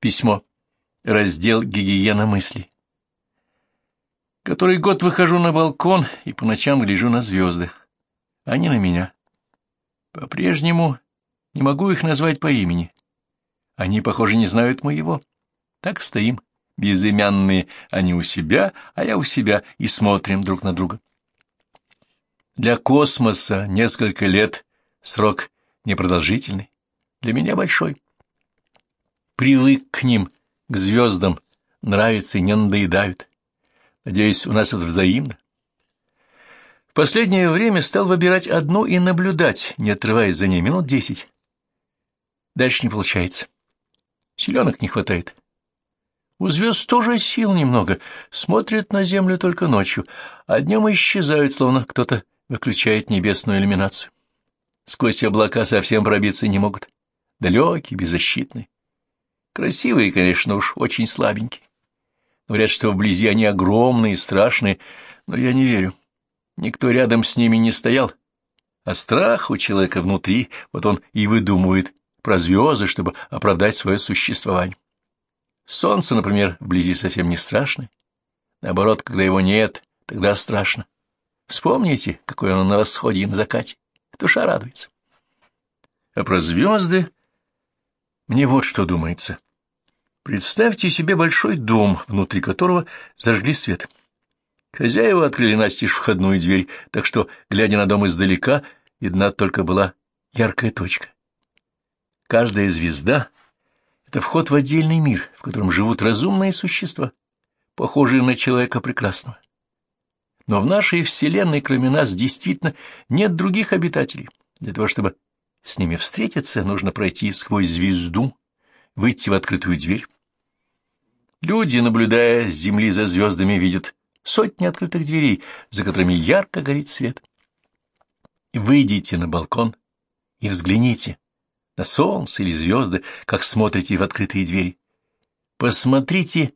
Письмо. Раздел «Гигиена мыслей». Который год выхожу на балкон и по ночам гляжу на звезды. Они на меня. По-прежнему не могу их назвать по имени. Они, похоже, не знают моего. Так стоим, безымянные, они у себя, а я у себя, и смотрим друг на друга. Для космоса несколько лет срок непродолжительный, для меня большой. Привык к ним, к звездам, нравится и не надоедают. Надеюсь, у нас это взаимно. В последнее время стал выбирать одну и наблюдать, не отрываясь за ней минут десять. Дальше не получается. Селенок не хватает. У звезд тоже сил немного, смотрят на Землю только ночью, а днем исчезают, словно кто-то выключает небесную иллюминацию. Сквозь облака совсем пробиться не могут. Далекие, беззащитные. Красивые, конечно, уж очень слабенькие. Говорят, что вблизи они огромные страшные, но я не верю. Никто рядом с ними не стоял. А страх у человека внутри, вот он и выдумывает про звезды, чтобы оправдать свое существование. Солнце, например, вблизи совсем не страшно. Наоборот, когда его нет, тогда страшно. Вспомните, какой он на восходе и на закате. Душа радуется. А про звезды мне вот что думается. Представьте себе большой дом, внутри которого зажгли свет. Хозяева открыли настежь входную дверь, так что, глядя на дом издалека, видна только была яркая точка. Каждая звезда — это вход в отдельный мир, в котором живут разумные существа, похожие на человека прекрасного. Но в нашей Вселенной, кроме нас, действительно нет других обитателей. Для того, чтобы с ними встретиться, нужно пройти сквозь звезду, выйти в открытую дверь. Люди, наблюдая с Земли за звездами, видят сотни открытых дверей, за которыми ярко горит свет. Выйдите на балкон и взгляните на солнце или звезды, как смотрите в открытые двери. Посмотрите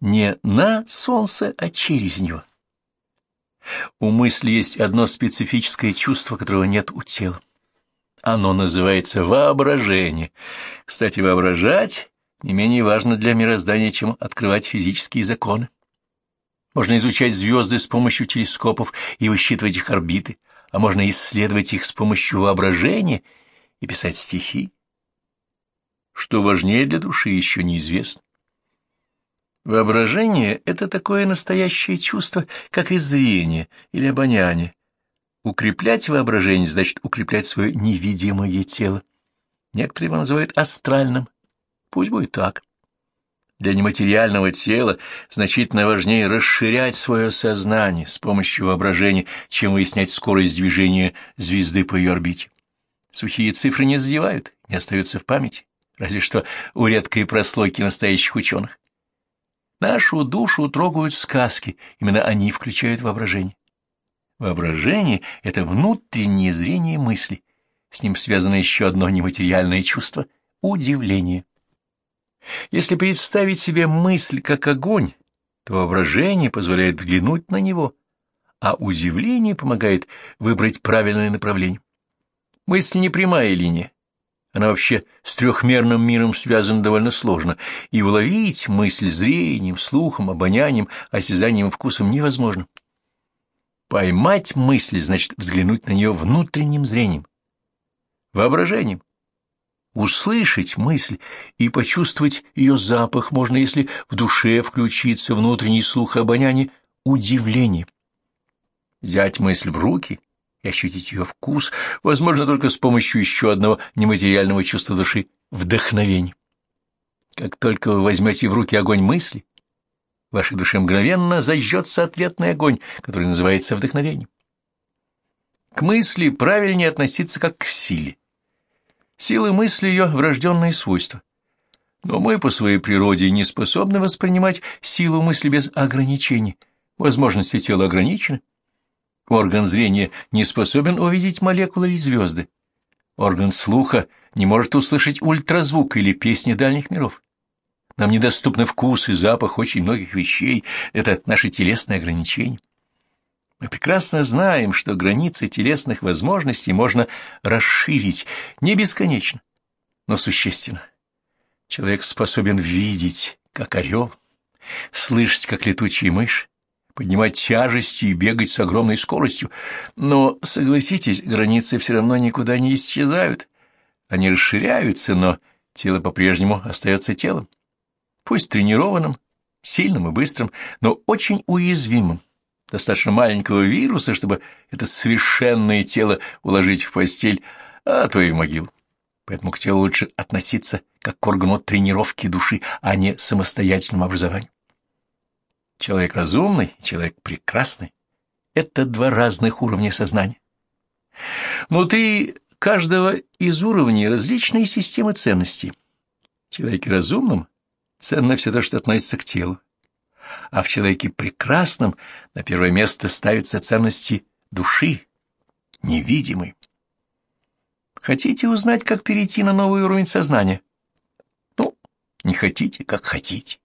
не на солнце, а через него. У мысли есть одно специфическое чувство, которого нет у тела. Оно называется воображение. Кстати, воображать не менее важно для мироздания, чем открывать физические законы. Можно изучать звезды с помощью телескопов и высчитывать их орбиты, а можно исследовать их с помощью воображения и писать стихи. Что важнее для души, еще неизвестно. Воображение — это такое настоящее чувство, как и зрение или обоняние. Укреплять воображение значит укреплять свое невидимое тело. Некоторые его называют астральным. Пусть будет так. Для нематериального тела значительно важнее расширять свое сознание с помощью воображения, чем выяснять скорость движения звезды по ее орбите. Сухие цифры не задевают, не остаются в памяти, разве что у редкой прослойки настоящих ученых. Нашу душу трогают сказки, именно они включают воображение. Воображение — это внутреннее зрение мысли. С ним связано еще одно нематериальное чувство — удивление. Если представить себе мысль как огонь, то воображение позволяет взглянуть на него, а удивление помогает выбрать правильное направление. Мысль не прямая линия, она вообще с трехмерным миром связана довольно сложно, и уловить мысль зрением, слухом, обонянием, осязанием и вкусом невозможно. Поймать мысль значит взглянуть на нее внутренним зрением, воображением. Услышать мысль и почувствовать ее запах можно, если в душе включится внутренний слух и обоняние удивление. Взять мысль в руки и ощутить ее вкус возможно только с помощью еще одного нематериального чувства души — вдохновения. Как только вы возьмете в руки огонь мысли, вашей душе мгновенно зажжется ответный огонь, который называется вдохновением. К мысли правильнее относиться как к силе. Сила мысли — ее врожденные свойства. Но мы по своей природе не способны воспринимать силу мысли без ограничений. Возможности тела ограничены. Орган зрения не способен увидеть молекулы или звезды. Орган слуха не может услышать ультразвук или песни дальних миров. Нам недоступны вкус и запах очень многих вещей, это наши телесные ограничения. Мы прекрасно знаем, что границы телесных возможностей можно расширить не бесконечно, но существенно. Человек способен видеть, как орел, слышать, как летучая мышь, поднимать тяжести и бегать с огромной скоростью. Но, согласитесь, границы все равно никуда не исчезают. Они расширяются, но тело по-прежнему остается телом. Пусть тренированным, сильным и быстрым, но очень уязвимым. Достаточно маленького вируса, чтобы это совершенное тело уложить в постель, а то и в могилу. Поэтому к телу лучше относиться как к органу тренировки души, а не самостоятельному образованию. Человек разумный, человек прекрасный — это два разных уровня сознания. Внутри каждого из уровней различные системы ценностей. Человеке разумном ценно все то, что относится к телу, а в человеке прекрасном на первое место ставятся ценности души, невидимой. Хотите узнать, как перейти на новый уровень сознания? Ну, не хотите, как хотите.